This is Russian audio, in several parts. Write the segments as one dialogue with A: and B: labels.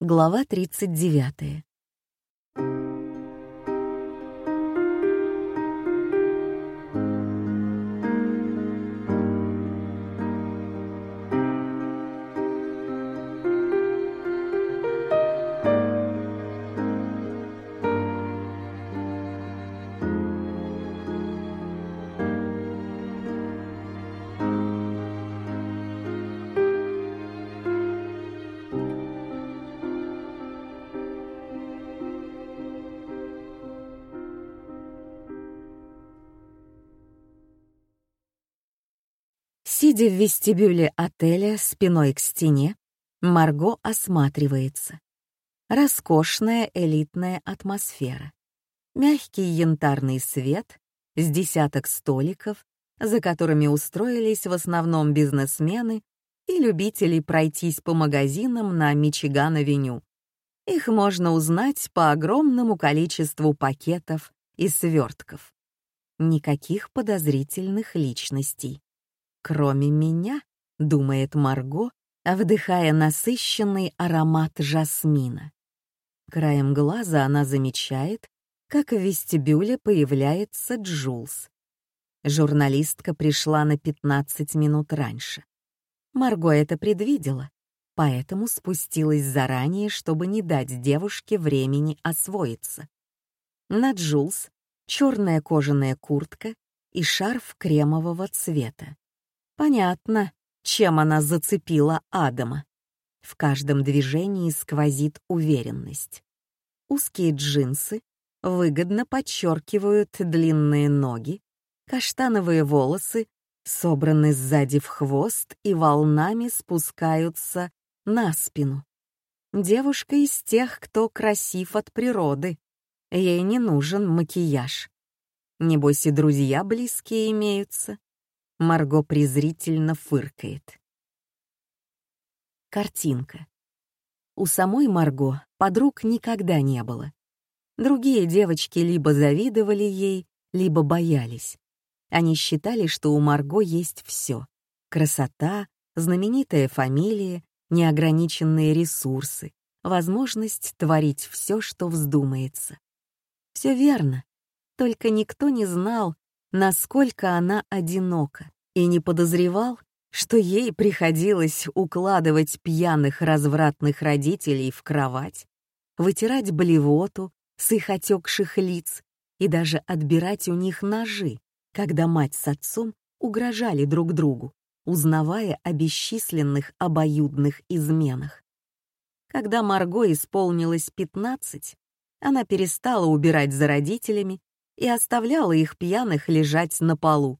A: Глава 39. Сидя в вестибюле отеля спиной к стене, Марго осматривается. Роскошная элитная атмосфера. Мягкий янтарный свет, с десяток столиков, за которыми устроились в основном бизнесмены и любители пройтись по магазинам на Мичиган-авеню. Их можно узнать по огромному количеству пакетов и свертков. Никаких подозрительных личностей. «Кроме меня», — думает Марго, вдыхая насыщенный аромат жасмина. Краем глаза она замечает, как в вестибюле появляется Джулс. Журналистка пришла на 15 минут раньше. Марго это предвидела, поэтому спустилась заранее, чтобы не дать девушке времени освоиться. На Джулс черная кожаная куртка и шарф кремового цвета. Понятно, чем она зацепила Адама. В каждом движении сквозит уверенность. Узкие джинсы выгодно подчеркивают длинные ноги, каштановые волосы собраны сзади в хвост и волнами спускаются на спину. Девушка из тех, кто красив от природы. Ей не нужен макияж. Небось и друзья близкие имеются. Марго презрительно фыркает. Картинка. У самой Марго подруг никогда не было. Другие девочки либо завидовали ей, либо боялись. Они считали, что у Марго есть все — красота, знаменитая фамилия, неограниченные ресурсы, возможность творить все, что вздумается. Все верно, только никто не знал, насколько она одинока, и не подозревал, что ей приходилось укладывать пьяных развратных родителей в кровать, вытирать блевоту с их отекших лиц и даже отбирать у них ножи, когда мать с отцом угрожали друг другу, узнавая о бесчисленных обоюдных изменах. Когда Марго исполнилось 15, она перестала убирать за родителями и оставляла их пьяных лежать на полу.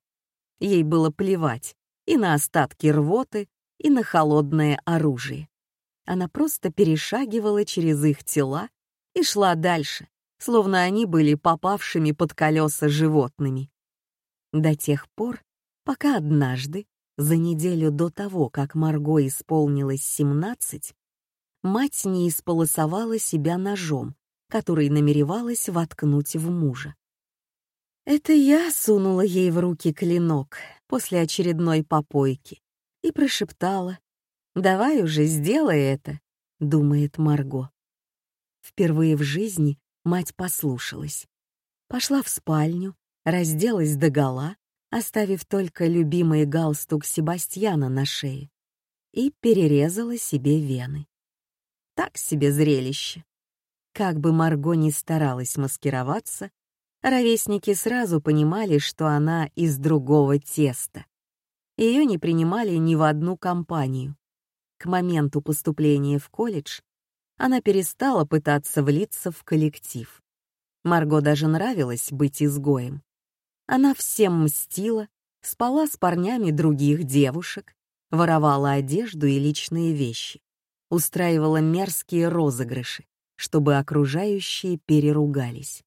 A: Ей было плевать и на остатки рвоты, и на холодное оружие. Она просто перешагивала через их тела и шла дальше, словно они были попавшими под колеса животными. До тех пор, пока однажды, за неделю до того, как Марго исполнилось 17, мать не исполосовала себя ножом, который намеревалась воткнуть в мужа. Это я сунула ей в руки клинок после очередной попойки и прошептала «Давай уже сделай это», — думает Марго. Впервые в жизни мать послушалась. Пошла в спальню, разделась догола, оставив только любимый галстук Себастьяна на шее, и перерезала себе вены. Так себе зрелище. Как бы Марго ни старалась маскироваться, Ровесники сразу понимали, что она из другого теста. Ее не принимали ни в одну компанию. К моменту поступления в колледж она перестала пытаться влиться в коллектив. Марго даже нравилось быть изгоем. Она всем мстила, спала с парнями других девушек, воровала одежду и личные вещи, устраивала мерзкие розыгрыши, чтобы окружающие переругались.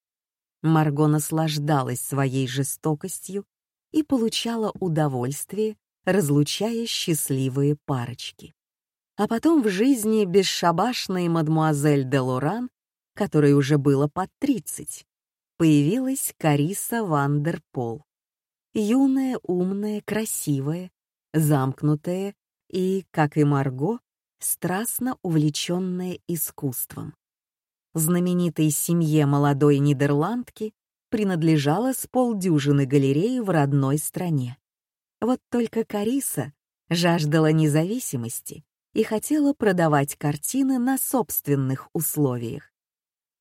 A: Марго наслаждалась своей жестокостью и получала удовольствие, разлучая счастливые парочки. А потом в жизни бесшабашной мадмуазель де Лоран, которой уже было под 30, появилась Кариса Вандерпол. Юная, умная, красивая, замкнутая и, как и Марго, страстно увлеченная искусством. Знаменитой семье молодой нидерландки принадлежало с полдюжины галерей в родной стране. Вот только Кариса жаждала независимости и хотела продавать картины на собственных условиях.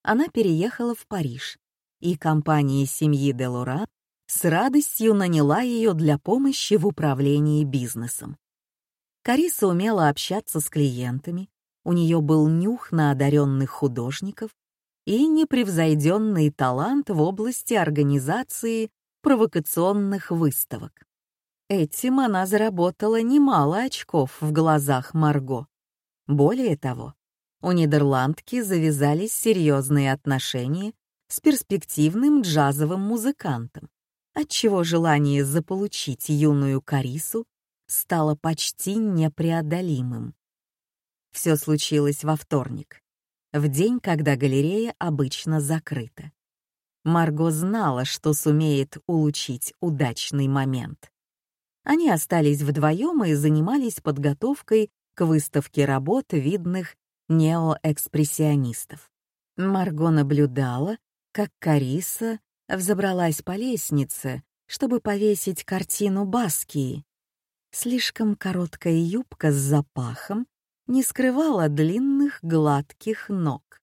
A: Она переехала в Париж, и компания семьи Делора с радостью наняла ее для помощи в управлении бизнесом. Кариса умела общаться с клиентами, у нее был нюх на одаренных художников и непревзойденный талант в области организации провокационных выставок. Этим она заработала немало очков в глазах Марго. Более того, у нидерландки завязались серьезные отношения с перспективным джазовым музыкантом, отчего желание заполучить юную Карису стало почти непреодолимым. Все случилось во вторник, в день, когда галерея обычно закрыта. Марго знала, что сумеет улучшить удачный момент. Они остались вдвоем и занимались подготовкой к выставке работ видных неоэкспрессионистов. Марго наблюдала, как Кариса взобралась по лестнице, чтобы повесить картину Баскии. Слишком короткая юбка с запахом не скрывала длинных гладких ног.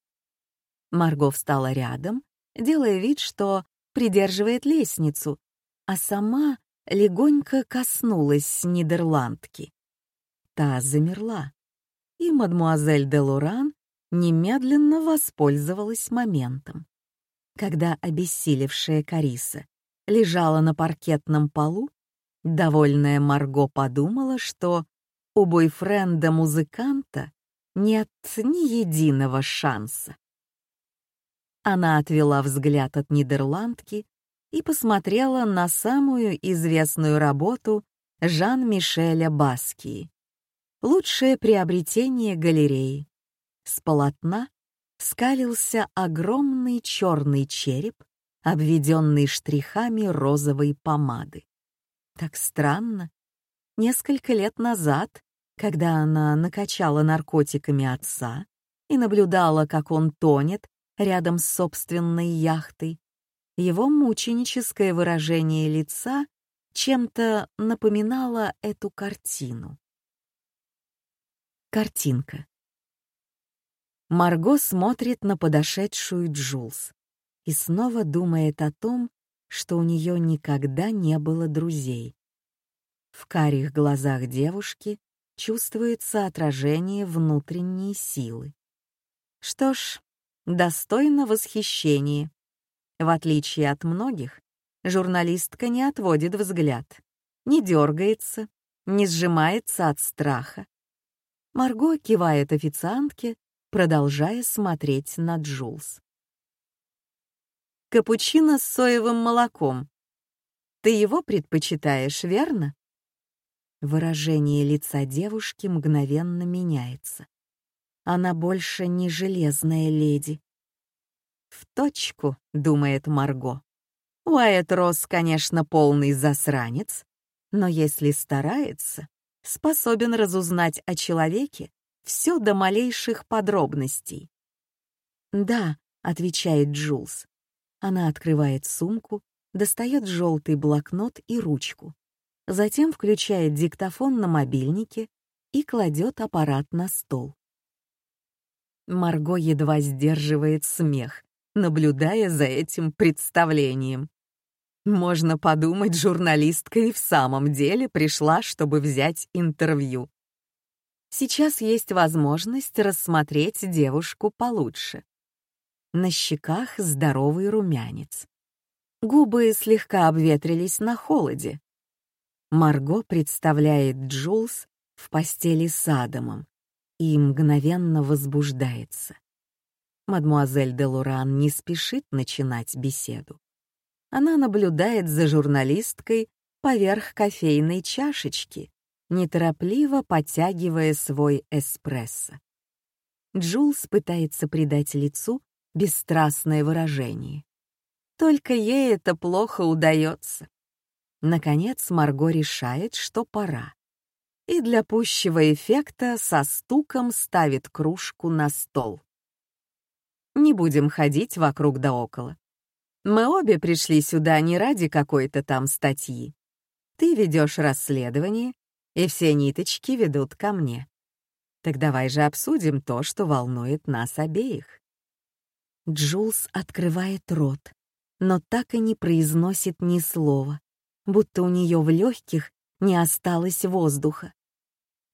A: Марго встала рядом, делая вид, что придерживает лестницу, а сама легонько коснулась нидерландки. Та замерла, и мадмуазель де Лоран немедленно воспользовалась моментом. Когда обессилевшая Кариса лежала на паркетном полу, довольная Марго подумала, что у бойфренда-музыканта нет ни единого шанса. Она отвела взгляд от Нидерландки и посмотрела на самую известную работу Жан-Мишеля Баскии. Лучшее приобретение галереи. С полотна скалился огромный черный череп, обведенный штрихами розовой помады. Так странно. Несколько лет назад когда она накачала наркотиками отца и наблюдала, как он тонет рядом с собственной яхтой, его мученическое выражение лица чем-то напоминало эту картину. Картинка. Марго смотрит на подошедшую Джулс и снова думает о том, что у нее никогда не было друзей. В карих глазах девушки чувствуется отражение внутренней силы. Что ж, достойно восхищения. В отличие от многих, журналистка не отводит взгляд, не дергается, не сжимается от страха. Марго кивает официантке, продолжая смотреть на Джулс. «Капучино с соевым молоком. Ты его предпочитаешь, верно?» Выражение лица девушки мгновенно меняется. Она больше не железная леди. «В точку», — думает Марго. Уайт Росс, конечно, полный засранец, но если старается, способен разузнать о человеке все до малейших подробностей. «Да», — отвечает Джулс. Она открывает сумку, достает желтый блокнот и ручку затем включает диктофон на мобильнике и кладет аппарат на стол. Марго едва сдерживает смех, наблюдая за этим представлением. Можно подумать, журналистка и в самом деле пришла, чтобы взять интервью. Сейчас есть возможность рассмотреть девушку получше. На щеках здоровый румянец. Губы слегка обветрились на холоде, Марго представляет Джулс в постели с Адамом и мгновенно возбуждается. Мадмуазель де Луран не спешит начинать беседу. Она наблюдает за журналисткой поверх кофейной чашечки, неторопливо подтягивая свой эспрессо. Джулс пытается придать лицу бесстрастное выражение. Только ей это плохо удается. Наконец Марго решает, что пора. и для пущего эффекта со стуком ставит кружку на стол. Не будем ходить вокруг да около. Мы обе пришли сюда не ради какой-то там статьи. Ты ведешь расследование, и все ниточки ведут ко мне. Так давай же обсудим то, что волнует нас обеих. Джулс открывает рот, но так и не произносит ни слова, будто у нее в легких не осталось воздуха.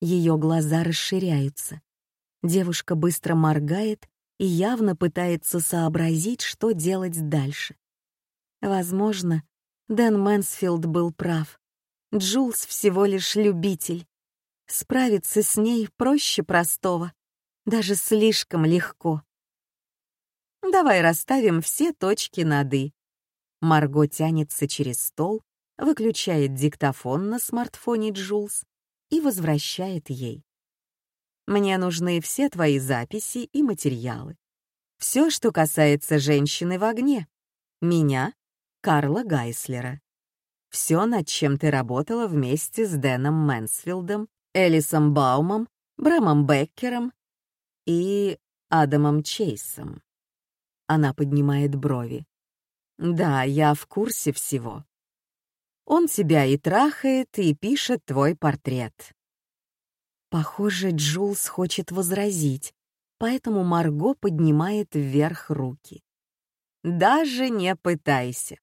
A: Ее глаза расширяются. Девушка быстро моргает и явно пытается сообразить, что делать дальше. Возможно, Дэн Мэнсфилд был прав. Джулс всего лишь любитель. Справиться с ней проще простого, даже слишком легко. Давай расставим все точки над «и». Марго тянется через стол, выключает диктофон на смартфоне Джулс и возвращает ей. Мне нужны все твои записи и материалы. Все, что касается женщины в огне. Меня, Карла Гайслера. Все, над чем ты работала вместе с Дэном Мэнсфилдом, Элисом Баумом, Брэмом Беккером и Адамом Чейсом. Она поднимает брови. Да, я в курсе всего. Он тебя и трахает, и пишет твой портрет. Похоже, Джулс хочет возразить, поэтому Марго поднимает вверх руки. Даже не пытайся.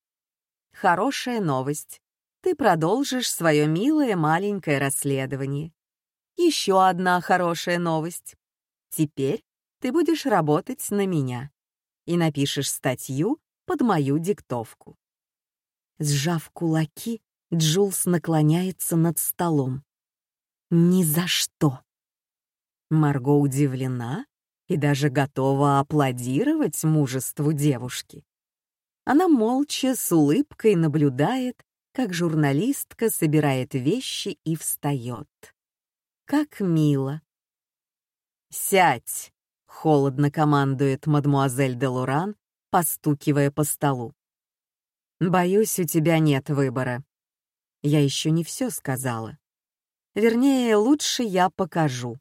A: Хорошая новость. Ты продолжишь свое милое маленькое расследование. Еще одна хорошая новость. Теперь ты будешь работать на меня и напишешь статью под мою диктовку. Сжав кулаки, Джулс наклоняется над столом. «Ни за что!» Марго удивлена и даже готова аплодировать мужеству девушки. Она молча, с улыбкой наблюдает, как журналистка собирает вещи и встает. Как мило. «Сядь!» — холодно командует мадмуазель де Луран, постукивая по столу. Боюсь, у тебя нет выбора. Я еще не все сказала. Вернее, лучше я покажу.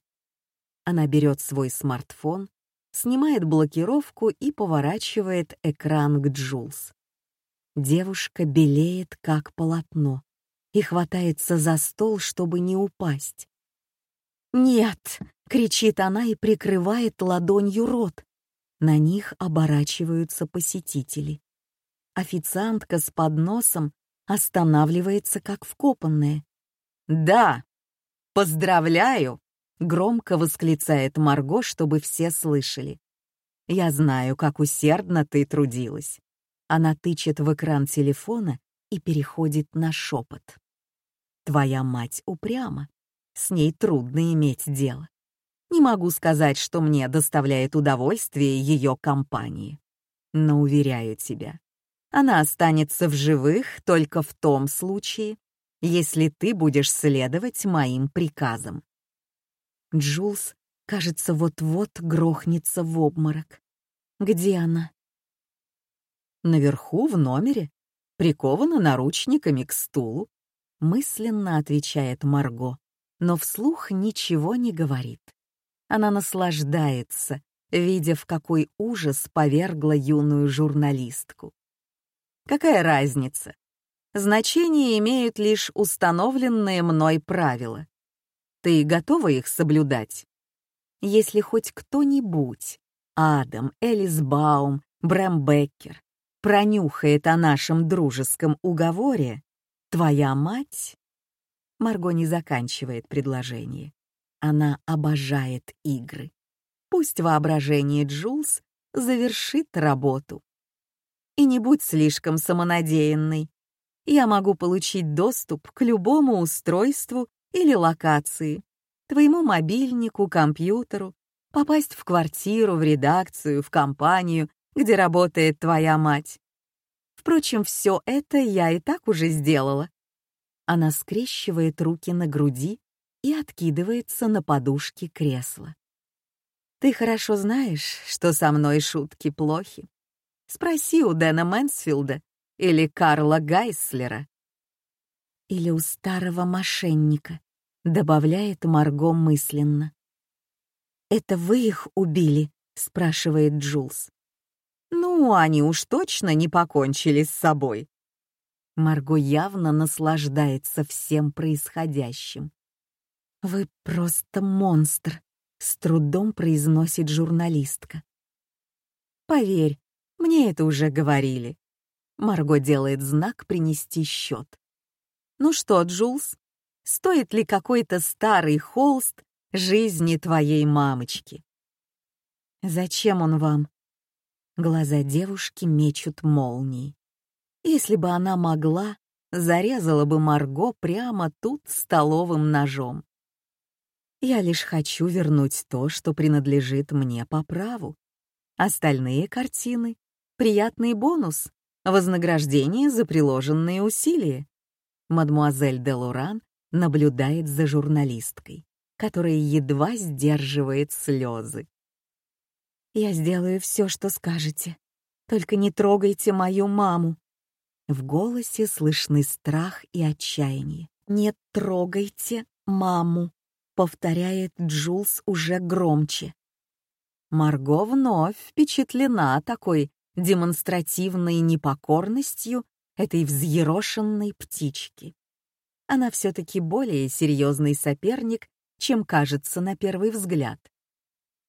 A: Она берет свой смартфон, снимает блокировку и поворачивает экран к Джулс. Девушка белеет, как полотно, и хватается за стол, чтобы не упасть. «Нет!» — кричит она и прикрывает ладонью рот. На них оборачиваются посетители. Официантка с подносом останавливается как вкопанная. «Да! Поздравляю!» — громко восклицает Марго, чтобы все слышали. «Я знаю, как усердно ты трудилась». Она тычет в экран телефона и переходит на шепот. «Твоя мать упряма. С ней трудно иметь дело. Не могу сказать, что мне доставляет удовольствие ее компании. Но уверяю тебя, она останется в живых только в том случае, если ты будешь следовать моим приказам. Джулс, кажется, вот-вот грохнется в обморок. Где она? Наверху, в номере, прикована наручниками к стулу, мысленно отвечает Марго, но вслух ничего не говорит. Она наслаждается, видя, в какой ужас повергла юную журналистку. Какая разница? Значение имеют лишь установленные мной правила. Ты готова их соблюдать? Если хоть кто-нибудь, Адам, Элис Баум, Брэм Беккер, пронюхает о нашем дружеском уговоре, твоя мать... Марго не заканчивает предложение. Она обожает игры. Пусть воображение Джулс завершит работу и не будь слишком самонадеянной. Я могу получить доступ к любому устройству или локации, твоему мобильнику, компьютеру, попасть в квартиру, в редакцию, в компанию, где работает твоя мать. Впрочем, все это я и так уже сделала. Она скрещивает руки на груди и откидывается на подушке кресла. Ты хорошо знаешь, что со мной шутки плохи. Спроси у Дэна Мэнсфилда или Карла Гайслера. Или у старого мошенника, добавляет Марго мысленно. «Это вы их убили?» — спрашивает Джулс. «Ну, они уж точно не покончили с собой». Марго явно наслаждается всем происходящим. «Вы просто монстр», — с трудом произносит журналистка. «Поверь, мне это уже говорили». Марго делает знак принести счет. «Ну что, Джулс, стоит ли какой-то старый холст жизни твоей мамочки?» «Зачем он вам?» Глаза девушки мечут молнии. Если бы она могла, зарезала бы Марго прямо тут столовым ножом. Я лишь хочу вернуть то, что принадлежит мне по праву. Остальные картины — приятный бонус, вознаграждение за приложенные усилия. Мадмуазель де Лоран наблюдает за журналисткой, которая едва сдерживает слезы. «Я сделаю все, что скажете. Только не трогайте мою маму». В голосе слышны страх и отчаяние. «Не трогайте маму», — повторяет Джулс уже громче. Марго вновь впечатлена такой демонстративной непокорностью этой взъерошенной птички. Она все-таки более серьезный соперник, чем кажется на первый взгляд.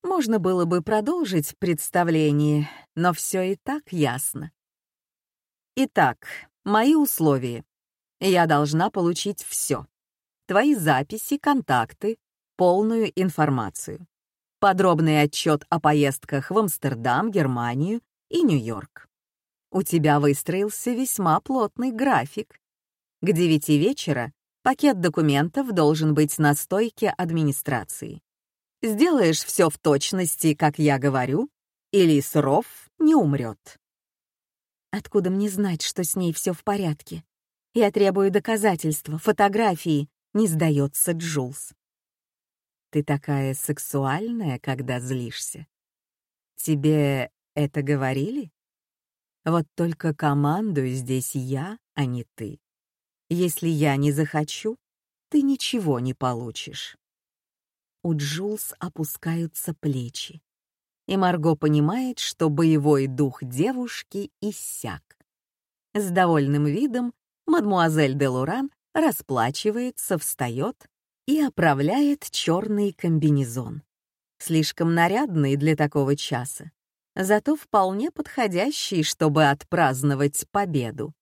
A: Можно было бы продолжить представление, но все и так ясно. Итак, мои условия. Я должна получить все. Твои записи, контакты, полную информацию. Подробный отчет о поездках в Амстердам, Германию и Нью-Йорк. У тебя выстроился весьма плотный график. К девяти вечера пакет документов должен быть на стойке администрации. Сделаешь все в точности, как я говорю, и Лис не умрет. Откуда мне знать, что с ней все в порядке? Я требую доказательства, фотографии, не сдается Джулс. Ты такая сексуальная, когда злишься. Тебе это говорили? Вот только командую здесь я, а не ты. Если я не захочу, ты ничего не получишь. У Джулс опускаются плечи, и Марго понимает, что боевой дух девушки иссяк. С довольным видом мадмуазель де Луран расплачивается, встает и оправляет черный комбинезон. Слишком нарядный для такого часа, зато вполне подходящий, чтобы отпраздновать победу.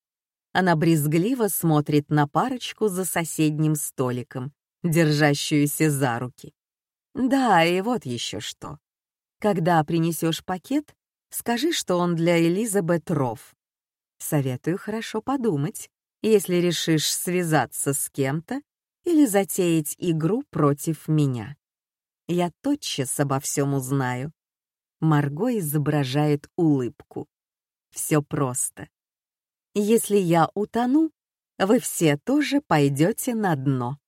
A: Она брезгливо смотрит на парочку за соседним столиком, держащуюся за руки. Да, и вот еще что. Когда принесешь пакет, скажи, что он для Элизабет Рофф. Советую хорошо подумать, если решишь связаться с кем-то или затеять игру против меня. Я тотчас обо всем узнаю. Марго изображает улыбку. Все просто. Если я утону, вы все тоже пойдете на дно.